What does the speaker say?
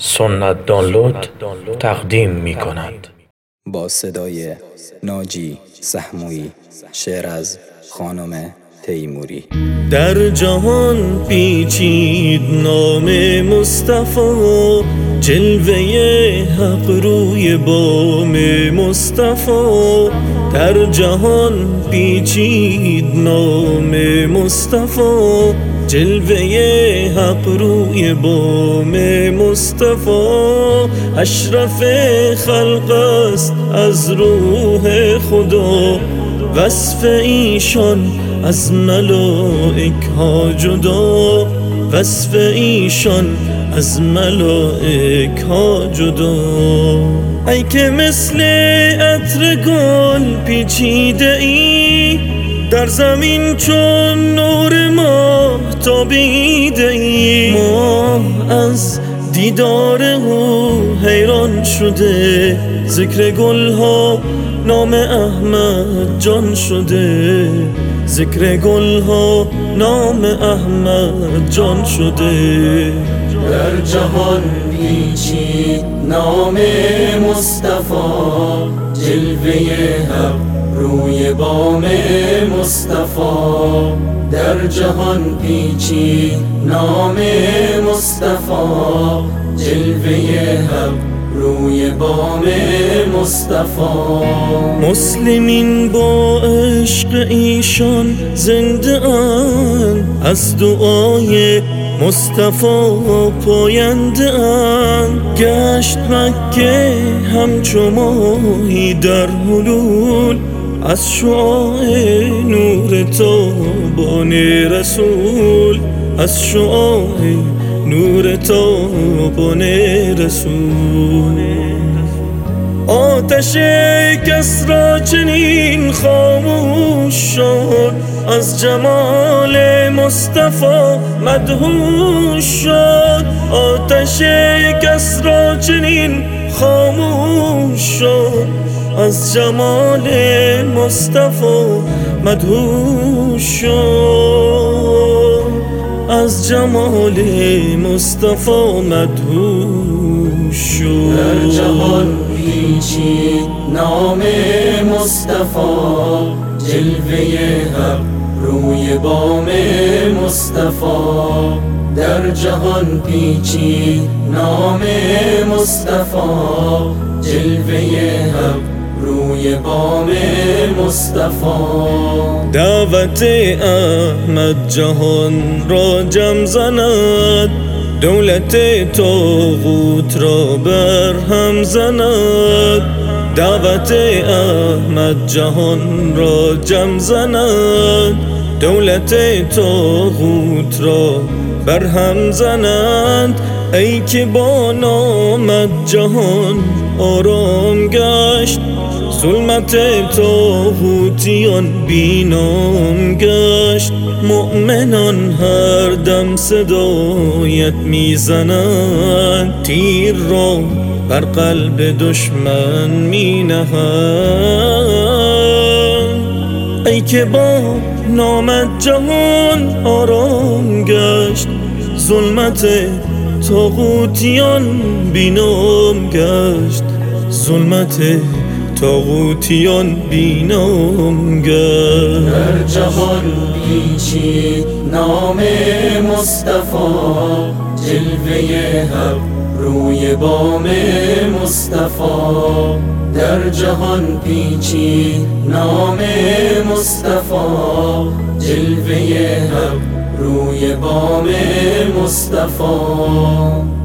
سنت دانلود تقدیم می کند. با صدای ناجی سحموی شعر از خانم تیموری. در جهان پیچید نام مصطفی جلوه حق روی بام مصطفی. در جهان پیچید نام مصطفی جلوه حق روی بام مصطفی. اشرف خلق است از روح خدا. وصف ایشان از ملائک ها جدا. وصف ایشان از ملائک ها جدا. ای که مثل عطر گل پیچیده ای در زمین چون نور ماه تابیده ای ما از دیدار او حیران شده ذکر گل ها نام احمد جان شده. ذکر گل ها نام احمد جان شده. در جهان پیچید نام مصطفی. جلوه حق روی بام مصطفی. در جهان پیچی نام مصطفی. جلوه حق روی بام مصطفی. مسلمین با عشق ایشان زنده اند. از دعای مصطفی پاینده اند. گشت مکه همچو ماهی در حلول. از شعاع نور تابان رسول. از شعاع نور تابان رسول آتش کس را چنین خاموش شد از جمال مصطفی مدهوش شد. آتش کس را چنین خاموش شد از جمال مصطفی مدهوش شد. از جمال مصطفی مدهوش شد. در جهان پیچید نام مصطفی جلوه حق روی بام مصطفی. در جهان پیچید نام مصطفی جلوه حق روی بام مصطفی. دعوت احمد جهان را جم زند. دولت تاغوت را بر هم زند. دعوت احمد جهان را جم زند. دولت تاغوت را بر هم زنند ای که با نامت جهان آرام گشت ظلمت تاغوتیان بینام گشت. مؤمنان هر دم صدایت می‌زنند تیر را بر قلب دشمن می ای که با نامت جهان آرام گشت ظلمت تاغوتیان بینام گشت. ظلمت تاغوتیان بینام گشت. در جهان پیچید نام مصطفی جلوه حق روی بام مصطفی. در جهان پیچید نام مصطفی جلوه حق روی بام مصطفی.